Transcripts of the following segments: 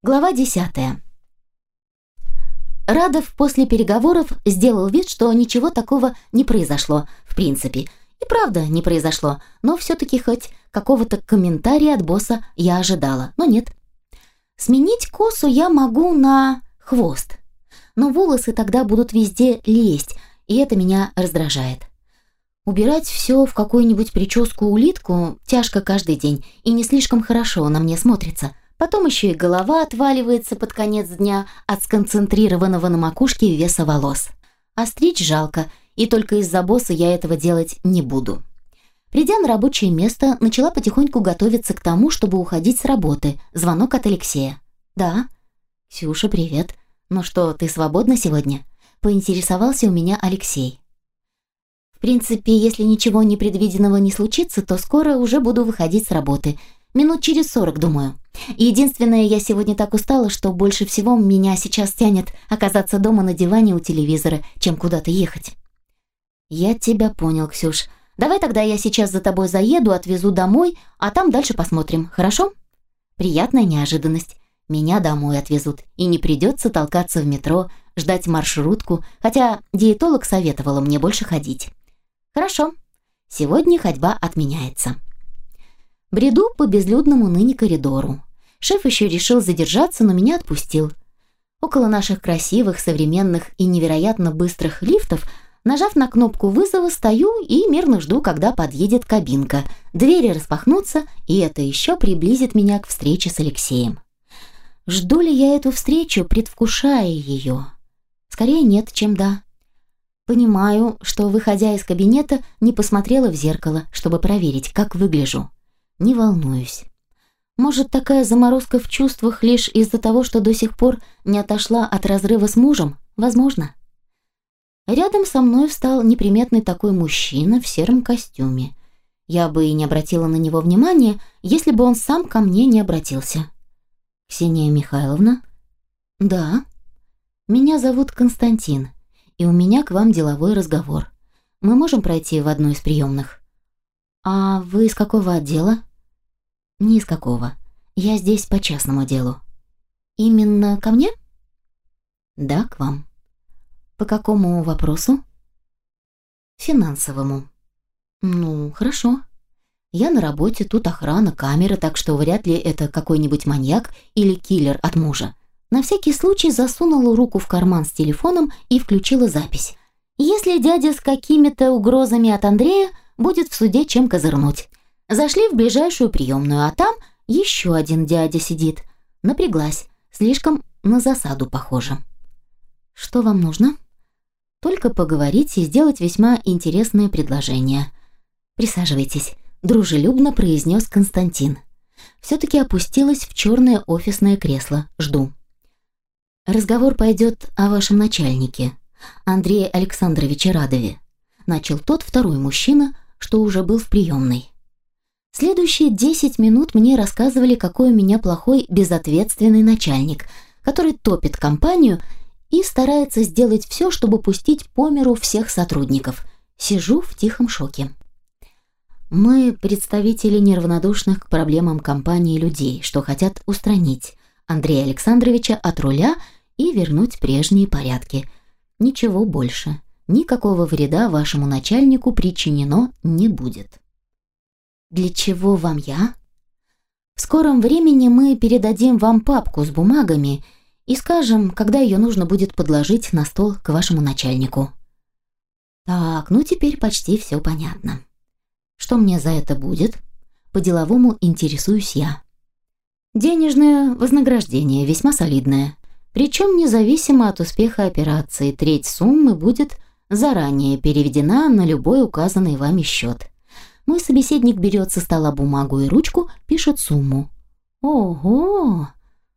Глава 10. Радов после переговоров сделал вид, что ничего такого не произошло, в принципе. И правда не произошло, но все-таки хоть какого-то комментария от босса я ожидала, но нет. Сменить косу я могу на хвост, но волосы тогда будут везде лезть, и это меня раздражает. Убирать все в какую-нибудь прическу-улитку тяжко каждый день и не слишком хорошо на мне смотрится – Потом еще и голова отваливается под конец дня от сконцентрированного на макушке веса волос. А стричь жалко, и только из-за босса я этого делать не буду. Придя на рабочее место, начала потихоньку готовиться к тому, чтобы уходить с работы. Звонок от Алексея. «Да». «Ксюша, привет. Ну что, ты свободна сегодня?» Поинтересовался у меня Алексей. «В принципе, если ничего непредвиденного не случится, то скоро уже буду выходить с работы. Минут через сорок, думаю. Единственное, я сегодня так устала, что больше всего меня сейчас тянет оказаться дома на диване у телевизора, чем куда-то ехать. Я тебя понял, Ксюш. Давай тогда я сейчас за тобой заеду, отвезу домой, а там дальше посмотрим, хорошо? Приятная неожиданность. Меня домой отвезут, и не придется толкаться в метро, ждать маршрутку, хотя диетолог советовала мне больше ходить. Хорошо. Сегодня ходьба отменяется. Бреду по безлюдному ныне коридору. Шеф еще решил задержаться, но меня отпустил. Около наших красивых, современных и невероятно быстрых лифтов, нажав на кнопку вызова, стою и мирно жду, когда подъедет кабинка. Двери распахнутся, и это еще приблизит меня к встрече с Алексеем. Жду ли я эту встречу, предвкушая ее? Скорее нет, чем да. Понимаю, что, выходя из кабинета, не посмотрела в зеркало, чтобы проверить, как выгляжу. Не волнуюсь. Может, такая заморозка в чувствах лишь из-за того, что до сих пор не отошла от разрыва с мужем? Возможно. Рядом со мной встал неприметный такой мужчина в сером костюме. Я бы и не обратила на него внимания, если бы он сам ко мне не обратился. «Ксения Михайловна?» «Да». «Меня зовут Константин, и у меня к вам деловой разговор. Мы можем пройти в одну из приемных?» «А вы из какого отдела?» «Ни из какого. Я здесь по частному делу». «Именно ко мне?» «Да, к вам». «По какому вопросу?» «Финансовому». «Ну, хорошо. Я на работе, тут охрана, камера, так что вряд ли это какой-нибудь маньяк или киллер от мужа». На всякий случай засунула руку в карман с телефоном и включила запись. «Если дядя с какими-то угрозами от Андрея, будет в суде чем козырнуть. Зашли в ближайшую приемную, а там еще один дядя сидит. Напряглась, слишком на засаду похоже. «Что вам нужно?» «Только поговорить и сделать весьма интересное предложение». «Присаживайтесь», – дружелюбно произнес Константин. Все-таки опустилась в черное офисное кресло. Жду. «Разговор пойдет о вашем начальнике, Андрее Александровиче Радове», – начал тот второй мужчина, что уже был в приемной. Следующие 10 минут мне рассказывали, какой у меня плохой, безответственный начальник, который топит компанию и старается сделать все, чтобы пустить по миру всех сотрудников. Сижу в тихом шоке. Мы представители неравнодушных к проблемам компании людей, что хотят устранить Андрея Александровича от руля и вернуть прежние порядки. Ничего больше. Никакого вреда вашему начальнику причинено не будет. Для чего вам я? В скором времени мы передадим вам папку с бумагами и скажем, когда ее нужно будет подложить на стол к вашему начальнику. Так, ну теперь почти все понятно. Что мне за это будет? По-деловому интересуюсь я. Денежное вознаграждение весьма солидное. Причем независимо от успеха операции, треть суммы будет заранее переведена на любой указанный вами счет. Мой собеседник берет со стола бумагу и ручку, пишет сумму. Ого!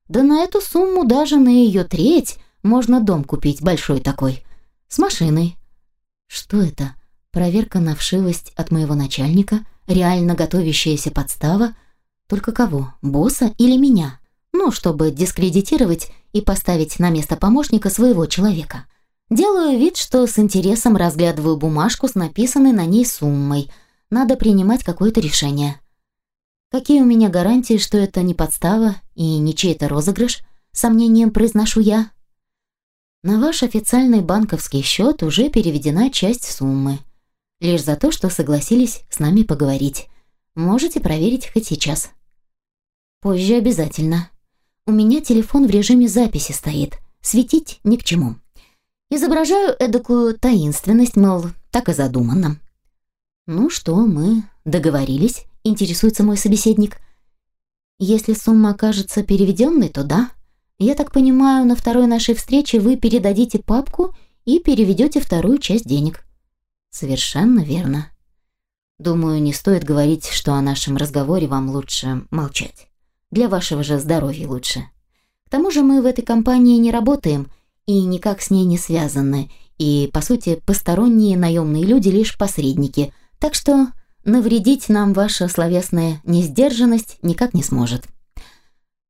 Да на эту сумму даже на ее треть можно дом купить большой такой. С машиной. Что это? Проверка на вшивость от моего начальника? Реально готовящаяся подстава? Только кого? Босса или меня? Ну, чтобы дискредитировать и поставить на место помощника своего человека. Делаю вид, что с интересом разглядываю бумажку с написанной на ней суммой – надо принимать какое-то решение. Какие у меня гарантии, что это не подстава и не чей-то розыгрыш? сомнением произношу я. На ваш официальный банковский счет уже переведена часть суммы. Лишь за то, что согласились с нами поговорить. Можете проверить хоть сейчас. Позже обязательно. У меня телефон в режиме записи стоит. Светить ни к чему. Изображаю эдакую таинственность, мол, так и задумано. «Ну что, мы договорились?» – интересуется мой собеседник. «Если сумма окажется переведенной, то да. Я так понимаю, на второй нашей встрече вы передадите папку и переведете вторую часть денег». «Совершенно верно. Думаю, не стоит говорить, что о нашем разговоре вам лучше молчать. Для вашего же здоровья лучше. К тому же мы в этой компании не работаем и никак с ней не связаны, и, по сути, посторонние наемные люди лишь посредники – так что навредить нам ваша словесная несдержанность никак не сможет.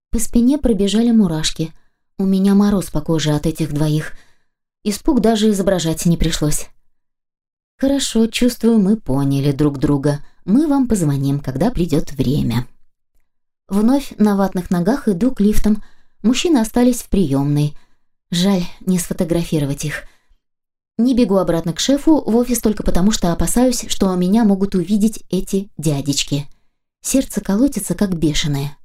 По спине пробежали мурашки. У меня мороз по коже от этих двоих. Испуг даже изображать не пришлось. Хорошо, чувствую, мы поняли друг друга. Мы вам позвоним, когда придет время. Вновь на ватных ногах иду к лифтам. Мужчины остались в приемной. Жаль не сфотографировать их. Не бегу обратно к шефу в офис только потому, что опасаюсь, что меня могут увидеть эти дядечки. Сердце колотится, как бешеное.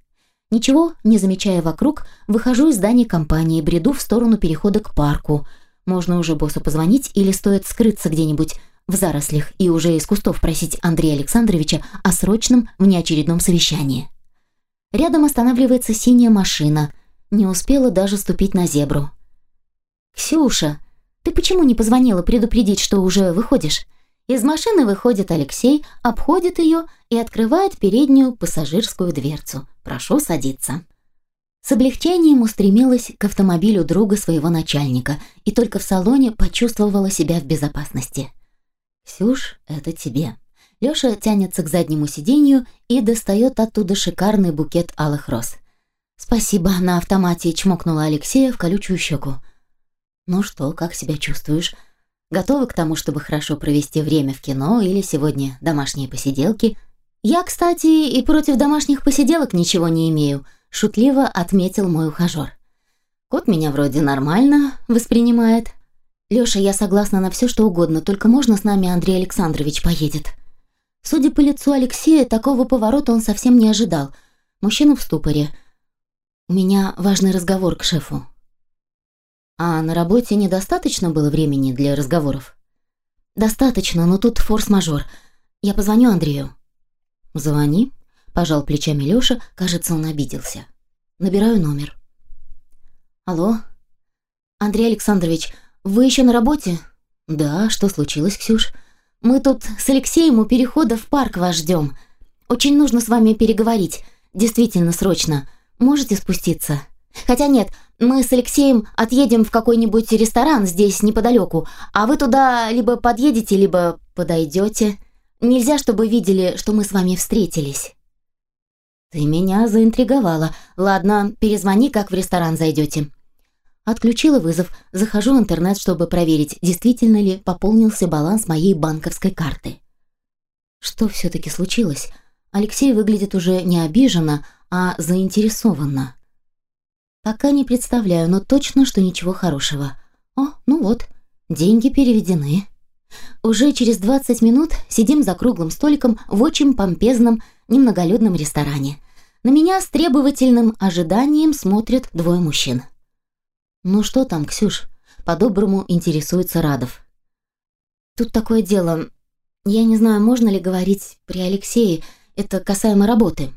Ничего, не замечая вокруг, выхожу из здания компании, бреду в сторону перехода к парку. Можно уже боссу позвонить или стоит скрыться где-нибудь в зарослях и уже из кустов просить Андрея Александровича о срочном внеочередном совещании. Рядом останавливается синяя машина. Не успела даже ступить на зебру. «Ксюша!» Ты почему не позвонила предупредить, что уже выходишь?» Из машины выходит Алексей, обходит ее и открывает переднюю пассажирскую дверцу. «Прошу садиться». С облегчением устремилась к автомобилю друга своего начальника и только в салоне почувствовала себя в безопасности. «Ксюш, это тебе». Лёша тянется к заднему сиденью и достает оттуда шикарный букет алых роз. «Спасибо, на автомате чмокнула Алексея в колючую щеку. «Ну что, как себя чувствуешь? Готова к тому, чтобы хорошо провести время в кино или сегодня домашние посиделки?» «Я, кстати, и против домашних посиделок ничего не имею», — шутливо отметил мой ухажер. «Кот меня вроде нормально воспринимает. Лёша, я согласна на все, что угодно, только можно с нами Андрей Александрович поедет?» Судя по лицу Алексея, такого поворота он совсем не ожидал. Мужчина в ступоре. «У меня важный разговор к шефу». А на работе недостаточно было времени для разговоров? Достаточно, но тут форс-мажор. Я позвоню Андрею. Звони, пожал плечами Лёша, кажется, он обиделся. Набираю номер. Алло. Андрей Александрович, вы еще на работе? Да, что случилось, Ксюш? Мы тут с Алексеем у перехода в парк вас ждем. Очень нужно с вами переговорить. Действительно срочно. Можете спуститься? Хотя нет, мы с Алексеем отъедем в какой-нибудь ресторан здесь неподалеку, а вы туда либо подъедете, либо подойдете. Нельзя, чтобы видели, что мы с вами встретились». «Ты меня заинтриговала. Ладно, перезвони, как в ресторан зайдете». Отключила вызов, захожу в интернет, чтобы проверить, действительно ли пополнился баланс моей банковской карты. Что все-таки случилось? Алексей выглядит уже не обиженно, а заинтересованно. Пока не представляю, но точно, что ничего хорошего. О, ну вот, деньги переведены. Уже через 20 минут сидим за круглым столиком в очень помпезном, немноголюдном ресторане. На меня с требовательным ожиданием смотрят двое мужчин. «Ну что там, Ксюш?» По-доброму интересуется Радов. «Тут такое дело. Я не знаю, можно ли говорить при Алексее. Это касаемо работы».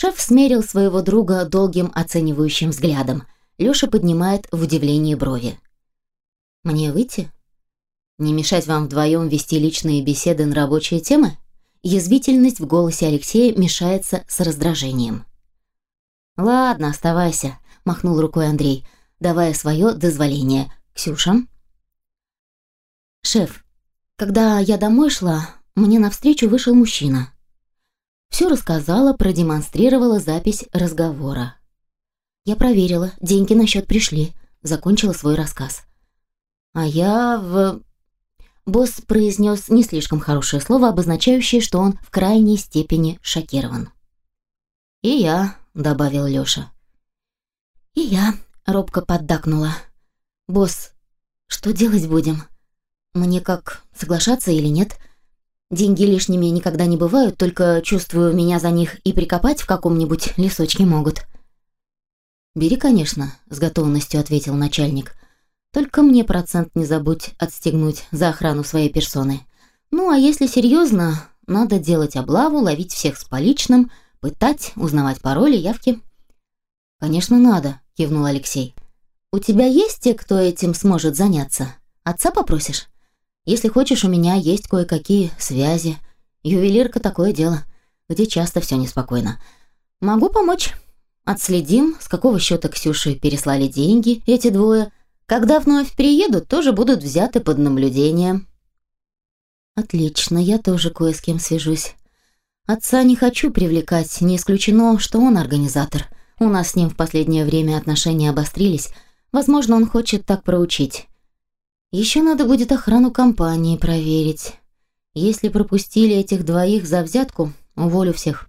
Шеф смерил своего друга долгим оценивающим взглядом. Лёша поднимает в удивлении брови. «Мне выйти? Не мешать вам вдвоем вести личные беседы на рабочие темы?» Язвительность в голосе Алексея мешается с раздражением. «Ладно, оставайся», — махнул рукой Андрей, давая свое дозволение. «Ксюша?» «Шеф, когда я домой шла, мне навстречу вышел мужчина. Все рассказала, продемонстрировала запись разговора. Я проверила, деньги на счет пришли, закончила свой рассказ. А я в... Босс произнес не слишком хорошее слово, обозначающее, что он в крайней степени шокирован. «И я», — добавил Лёша. «И я робко поддакнула. «Босс, что делать будем? Мне как, соглашаться или нет? Деньги лишними никогда не бывают, только чувствую, меня за них и прикопать в каком-нибудь лесочке могут». «Бери, конечно», — с готовностью ответил начальник. «Только мне процент не забудь отстегнуть за охрану своей персоны. Ну, а если серьезно, надо делать облаву, ловить всех с поличным, пытать, узнавать пароли, явки». «Конечно, надо», — кивнул Алексей. «У тебя есть те, кто этим сможет заняться? Отца попросишь? Если хочешь, у меня есть кое-какие связи. Ювелирка такое дело, где часто все неспокойно. Могу помочь». Отследим, с какого счета Ксюши переслали деньги эти двое. Когда вновь приедут, тоже будут взяты под наблюдение. Отлично, я тоже кое с кем свяжусь. Отца не хочу привлекать, не исключено, что он организатор. У нас с ним в последнее время отношения обострились. Возможно, он хочет так проучить. Еще надо будет охрану компании проверить. Если пропустили этих двоих за взятку, уволю всех.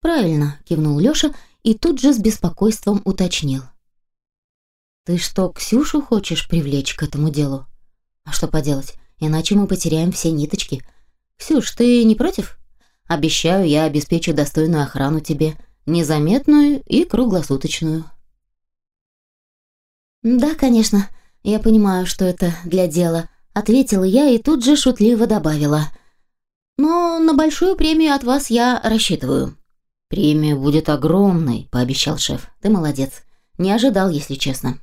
«Правильно», — кивнул Лёша и тут же с беспокойством уточнил. «Ты что, Ксюшу хочешь привлечь к этому делу? А что поделать, иначе мы потеряем все ниточки. Ксюш, ты не против? Обещаю, я обеспечу достойную охрану тебе, незаметную и круглосуточную». «Да, конечно, я понимаю, что это для дела», — ответила я и тут же шутливо добавила. «Но на большую премию от вас я рассчитываю». «Премия будет огромной», — пообещал шеф. «Ты молодец. Не ожидал, если честно».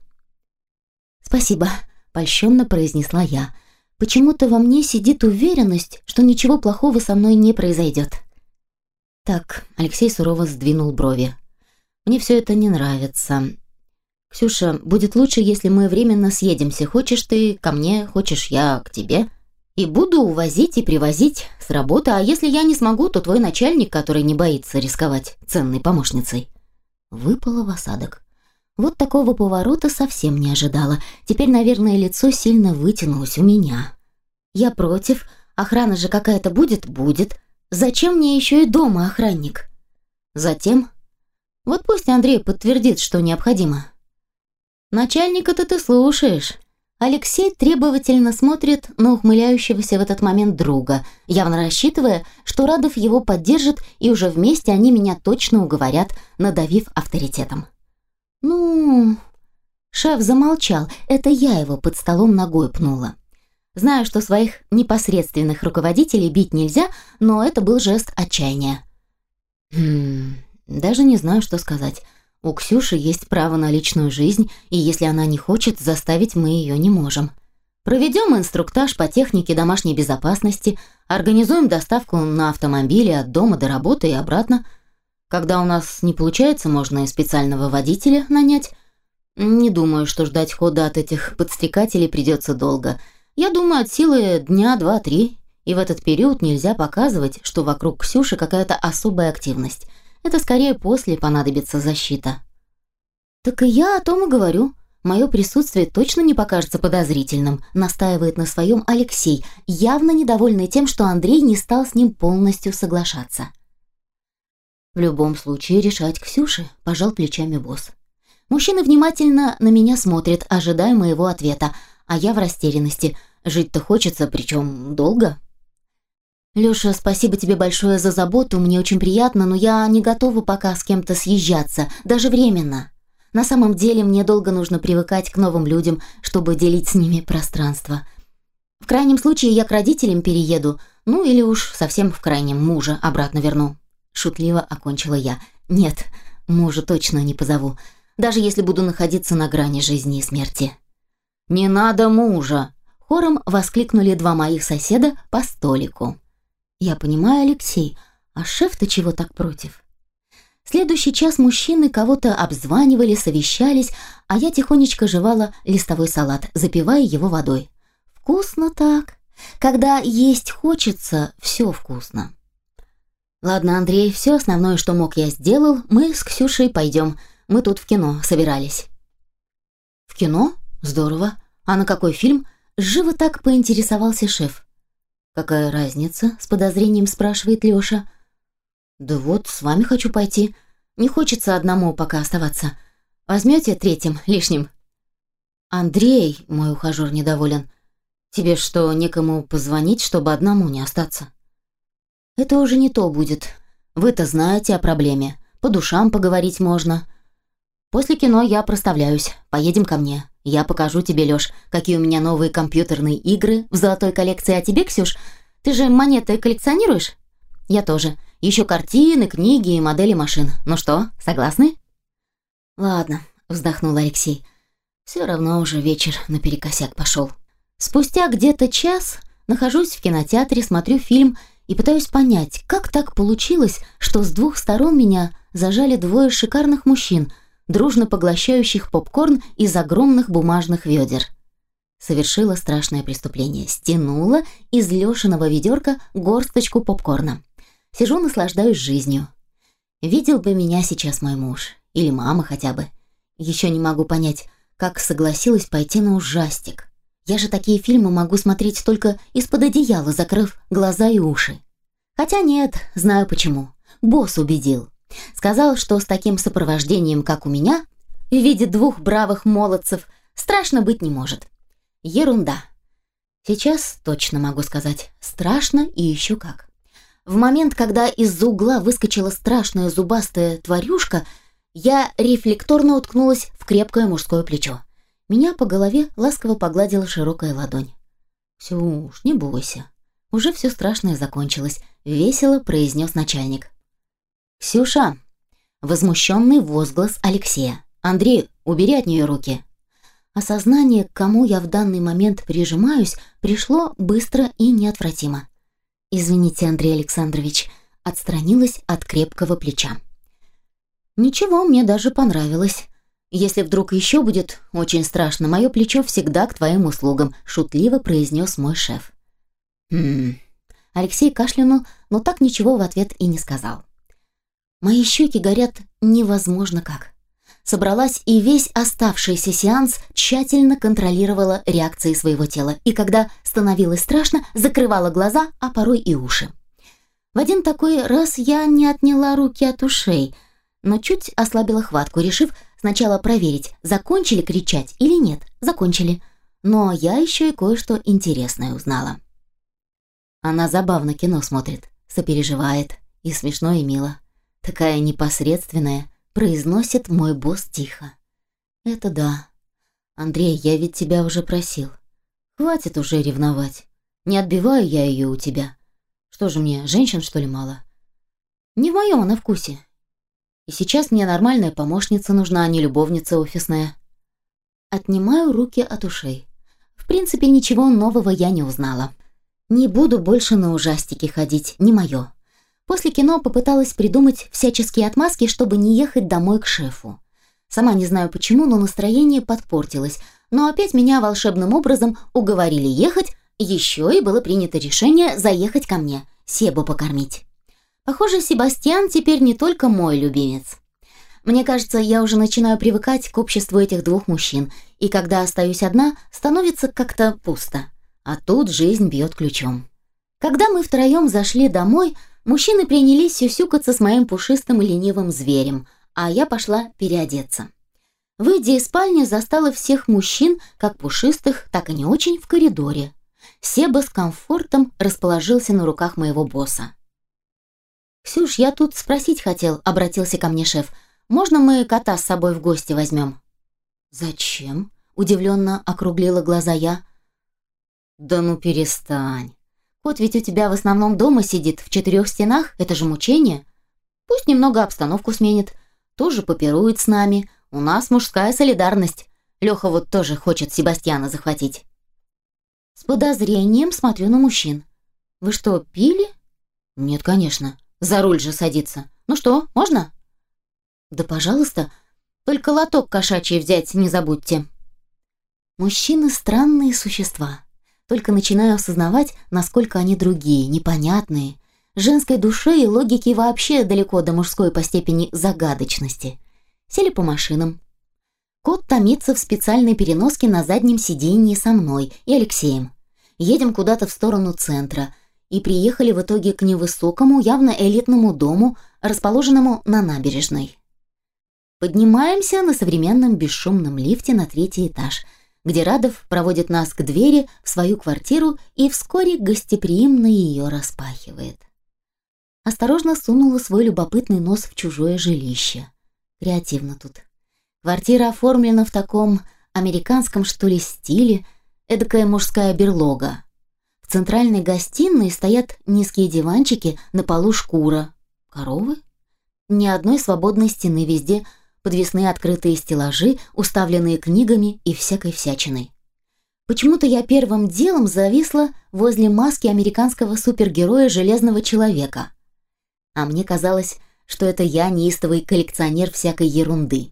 «Спасибо», — польщенно произнесла я. «Почему-то во мне сидит уверенность, что ничего плохого со мной не произойдет». «Так», — Алексей сурово сдвинул брови. «Мне все это не нравится. Ксюша, будет лучше, если мы временно съедемся. Хочешь ты ко мне, хочешь я к тебе. И буду увозить и привозить с работы, а если я не смогу, то твой начальник, который не боится рисковать ценной помощницей. Выпало в осадок. Вот такого поворота совсем не ожидала. Теперь, наверное, лицо сильно вытянулось у меня. Я против. Охрана же какая-то будет? Будет. Зачем мне еще и дома охранник? Затем... Вот пусть Андрей подтвердит, что необходимо. Начальника-то ты слушаешь. Алексей требовательно смотрит на ухмыляющегося в этот момент друга, явно рассчитывая, что Радов его поддержит, и уже вместе они меня точно уговорят, надавив авторитетом. «Ну...» Шеф замолчал, это я его под столом ногой пнула. Знаю, что своих непосредственных руководителей бить нельзя, но это был жест отчаяния. Хм, даже не знаю, что сказать. У Ксюши есть право на личную жизнь, и если она не хочет, заставить мы ее не можем. Проведем инструктаж по технике домашней безопасности, организуем доставку на автомобиле от дома до работы и обратно. Когда у нас не получается, можно и специального водителя нанять. Не думаю, что ждать хода от этих подстрекателей придется долго. Я думаю, от силы дня, два, три. И в этот период нельзя показывать, что вокруг Ксюши какая-то особая активность – это скорее после понадобится защита. Так и я о том и говорю. Мое присутствие точно не покажется подозрительным, настаивает на своем Алексей, явно недовольный тем, что Андрей не стал с ним полностью соглашаться. В любом случае решать Ксюше, пожал плечами босс. Мужчины внимательно на меня смотрят, ожидая моего ответа, а я в растерянности. Жить-то хочется, причем долго. «Лёша, спасибо тебе большое за заботу, мне очень приятно, но я не готова пока с кем-то съезжаться, даже временно. На самом деле мне долго нужно привыкать к новым людям, чтобы делить с ними пространство. В крайнем случае я к родителям перееду, ну или уж совсем в крайнем мужа обратно верну». Шутливо окончила я. «Нет, мужа точно не позову, даже если буду находиться на грани жизни и смерти». «Не надо мужа!» Хором воскликнули два моих соседа по столику. Я понимаю, Алексей, а шеф-то чего так против? Следующий час мужчины кого-то обзванивали, совещались, а я тихонечко жевала листовой салат, запивая его водой. Вкусно так. Когда есть хочется, все вкусно. Ладно, Андрей, все основное, что мог, я сделал. Мы с Ксюшей пойдем. Мы тут в кино собирались. В кино? Здорово. А на какой фильм? Живо так поинтересовался шеф. «Какая разница?» — с подозрением спрашивает Лёша. «Да вот, с вами хочу пойти. Не хочется одному пока оставаться. Возьмете третьим, лишним?» «Андрей, мой ухажер недоволен. Тебе что, некому позвонить, чтобы одному не остаться?» «Это уже не то будет. Вы-то знаете о проблеме. По душам поговорить можно. После кино я проставляюсь. Поедем ко мне. Я покажу тебе, Лёш, какие у меня новые компьютерные игры в золотой коллекции. А тебе, Ксюш, ты же монеты коллекционируешь?» «Я тоже. Еще картины, книги и модели машин. Ну что, согласны?» «Ладно», — вздохнул Алексей. Все равно уже вечер наперекосяк пошел. Спустя где-то час нахожусь в кинотеатре, смотрю фильм и пытаюсь понять, как так получилось, что с двух сторон меня зажали двое шикарных мужчин, дружно поглощающих попкорн из огромных бумажных ведер. Совершила страшное преступление. Стянула из Лешиного ведерка горсточку попкорна. Сижу, наслаждаюсь жизнью. Видел бы меня сейчас мой муж. Или мама хотя бы. Еще не могу понять, как согласилась пойти на ужастик. Я же такие фильмы могу смотреть только из-под одеяла, закрыв глаза и уши. Хотя нет, знаю почему. Босс убедил. Сказал, что с таким сопровождением, как у меня, в виде двух бравых молодцев, страшно быть не может. Ерунда. Сейчас точно могу сказать, страшно и еще как. В момент, когда из-за угла выскочила страшная зубастая тварюшка, я рефлекторно уткнулась в крепкое мужское плечо. Меня по голове ласково погладила широкая ладонь. «Ксюш, не бойся. Уже все страшное закончилось», — весело произнес начальник. «Ксюша!» — возмущенный возглас Алексея. «Андрей, убери от нее руки!» Осознание, к кому я в данный момент прижимаюсь, пришло быстро и неотвратимо. «Извините, Андрей Александрович», — отстранилась от крепкого плеча. Ничего, мне даже понравилось. Если вдруг еще будет очень страшно, мое плечо всегда к твоим услугам, шутливо произнес мой шеф. Хм. Алексей кашлянул, но так ничего в ответ и не сказал. Мои щеки горят невозможно как. Собралась и весь оставшийся сеанс тщательно контролировала реакции своего тела, и когда становилось страшно, закрывала глаза, а порой и уши. В один такой раз я не отняла руки от ушей – но чуть ослабила хватку, решив сначала проверить, закончили кричать или нет. Закончили. Но я еще и кое-что интересное узнала. Она забавно кино смотрит, сопереживает, и смешно, и мило. Такая непосредственная, произносит мой босс тихо. Это да. Андрей, я ведь тебя уже просил. Хватит уже ревновать. Не отбиваю я ее у тебя. Что же мне, женщин, что ли, мало? Не в моем она вкусе. И сейчас мне нормальная помощница нужна, а не любовница офисная. Отнимаю руки от ушей. В принципе, ничего нового я не узнала. Не буду больше на ужастики ходить, не мое. После кино попыталась придумать всяческие отмазки, чтобы не ехать домой к шефу. Сама не знаю почему, но настроение подпортилось. Но опять меня волшебным образом уговорили ехать, еще и было принято решение заехать ко мне, Себу покормить. Похоже, Себастьян теперь не только мой любимец. Мне кажется, я уже начинаю привыкать к обществу этих двух мужчин, и когда остаюсь одна, становится как-то пусто. А тут жизнь бьет ключом. Когда мы втроем зашли домой, мужчины принялись сюсюкаться с моим пушистым и ленивым зверем, а я пошла переодеться. Выйдя из спальни, застала всех мужчин, как пушистых, так и не очень, в коридоре. Себа с комфортом расположился на руках моего босса. «Ксюш, я тут спросить хотел», — обратился ко мне шеф. «Можно мы кота с собой в гости возьмем?» «Зачем?» — удивленно округлила глаза я. «Да ну перестань. Кот ведь у тебя в основном дома сидит, в четырех стенах, это же мучение. Пусть немного обстановку сменит, тоже попирует с нами. У нас мужская солидарность. Леха вот тоже хочет Себастьяна захватить». С подозрением смотрю на мужчин. «Вы что, пили?» «Нет, конечно. За руль же садиться. Ну что, можно? Да, пожалуйста. Только лоток кошачий взять не забудьте. Мужчины странные существа. Только начинаю осознавать, насколько они другие, непонятные. Женской душе и логике вообще далеко до мужской по степени загадочности. Сели по машинам. Кот томится в специальной переноске на заднем сиденье со мной и Алексеем. Едем куда-то в сторону центра, и приехали в итоге к невысокому, явно элитному дому, расположенному на набережной. Поднимаемся на современном бесшумном лифте на третий этаж, где Радов проводит нас к двери в свою квартиру и вскоре гостеприимно ее распахивает. Осторожно сунула свой любопытный нос в чужое жилище. Креативно тут. Квартира оформлена в таком американском, что ли, стиле, эдакая мужская берлога. В центральной гостиной стоят низкие диванчики, на полу шкура. Коровы? Ни одной свободной стены везде – подвесные открытые стеллажи, уставленные книгами и всякой всячиной. Почему-то я первым делом зависла возле маски американского супергероя Железного Человека. А мне казалось, что это я неистовый коллекционер всякой ерунды.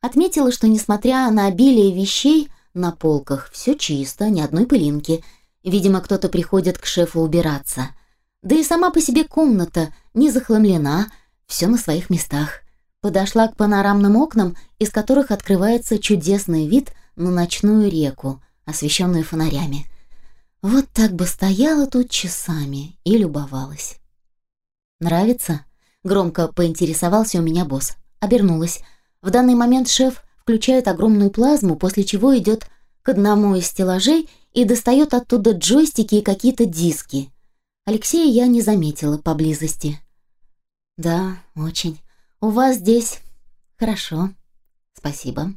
Отметила, что несмотря на обилие вещей на полках, все чисто, ни одной пылинки. Видимо, кто-то приходит к шефу убираться. Да и сама по себе комната не захламлена, все на своих местах подошла к панорамным окнам, из которых открывается чудесный вид на ночную реку, освещенную фонарями. Вот так бы стояла тут часами и любовалась. «Нравится?» — громко поинтересовался у меня босс. Обернулась. В данный момент шеф включает огромную плазму, после чего идет к одному из стеллажей и достает оттуда джойстики и какие-то диски. Алексея я не заметила поблизости. «Да, очень. «У вас здесь хорошо. Спасибо».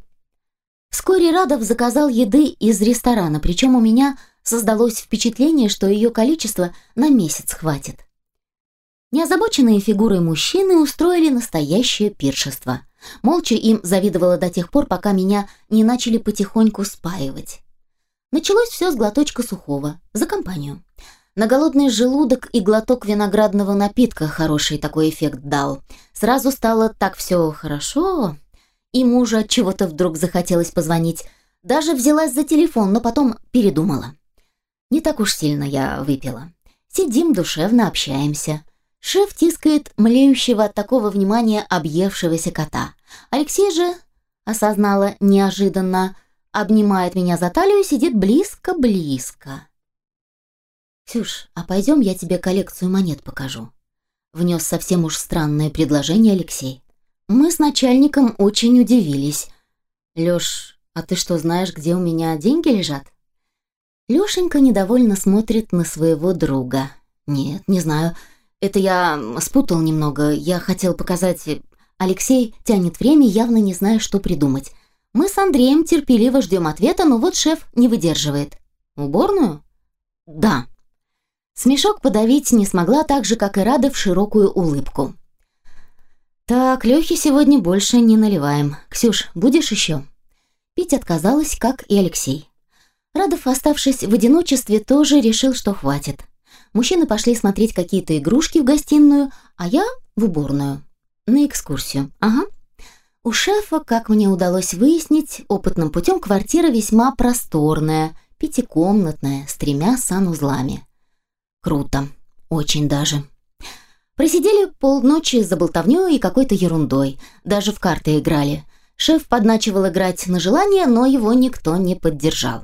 Вскоре Радов заказал еды из ресторана, причем у меня создалось впечатление, что ее количество на месяц хватит. Неозабоченные фигуры мужчины устроили настоящее пиршество. Молча им завидовала до тех пор, пока меня не начали потихоньку спаивать. Началось все с глоточка сухого, за компанию. На голодный желудок и глоток виноградного напитка хороший такой эффект дал. Сразу стало так все хорошо, и мужа чего-то вдруг захотелось позвонить. Даже взялась за телефон, но потом передумала. Не так уж сильно я выпила. Сидим душевно, общаемся. Шеф тискает млеющего от такого внимания объевшегося кота. Алексей же, осознала неожиданно, обнимает меня за талию, сидит близко-близко. «Ксюш, а пойдем я тебе коллекцию монет покажу», — внес совсем уж странное предложение Алексей. Мы с начальником очень удивились. «Лёш, а ты что, знаешь, где у меня деньги лежат?» Лёшенька недовольно смотрит на своего друга. «Нет, не знаю. Это я спутал немного. Я хотел показать...» Алексей тянет время, явно не зная, что придумать. Мы с Андреем терпеливо ждем ответа, но вот шеф не выдерживает. «Уборную?» «Да», Смешок подавить не смогла так же, как и Рада в широкую улыбку. «Так, Лёхе сегодня больше не наливаем. Ксюш, будешь еще?» Пить отказалась, как и Алексей. Радов, оставшись в одиночестве, тоже решил, что хватит. Мужчины пошли смотреть какие-то игрушки в гостиную, а я в уборную. На экскурсию. Ага. У шефа, как мне удалось выяснить, опытным путем квартира весьма просторная, пятикомнатная, с тремя санузлами. Круто. Очень даже. Просидели полночи за болтовнёй и какой-то ерундой. Даже в карты играли. Шеф подначивал играть на желание, но его никто не поддержал.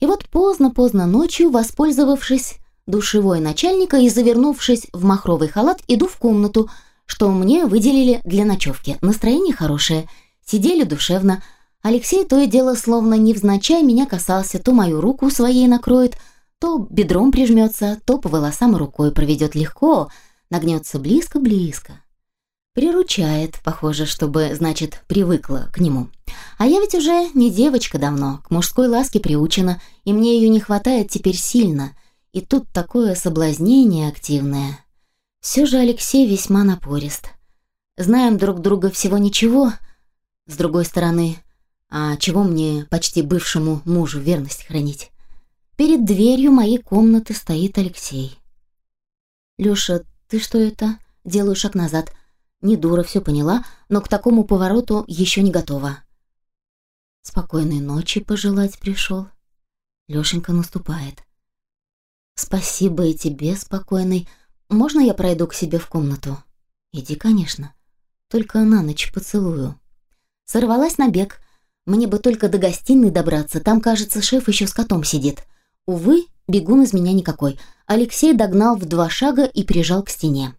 И вот поздно-поздно ночью, воспользовавшись душевой начальника и завернувшись в махровый халат, иду в комнату, что мне выделили для ночевки. Настроение хорошее. Сидели душевно. Алексей то и дело, словно невзначай, меня касался, то мою руку своей накроет – то бедром прижмется, то по волосам рукой проведет легко, нагнется близко-близко. Приручает, похоже, чтобы, значит, привыкла к нему. А я ведь уже не девочка давно, к мужской ласке приучена, и мне ее не хватает теперь сильно. И тут такое соблазнение активное. Все же Алексей весьма напорист. Знаем друг друга всего ничего. С другой стороны, а чего мне почти бывшему мужу верность хранить? Перед дверью моей комнаты стоит Алексей. «Лёша, ты что это?» Делаю шаг назад. Не дура, все поняла, но к такому повороту еще не готова. Спокойной ночи пожелать пришел. Лешенька наступает. Спасибо и тебе, спокойной. Можно я пройду к себе в комнату? Иди, конечно. Только на ночь поцелую. Сорвалась на бег. Мне бы только до гостиной добраться. Там, кажется, шеф еще с котом сидит. Увы, бегун из меня никакой. Алексей догнал в два шага и прижал к стене.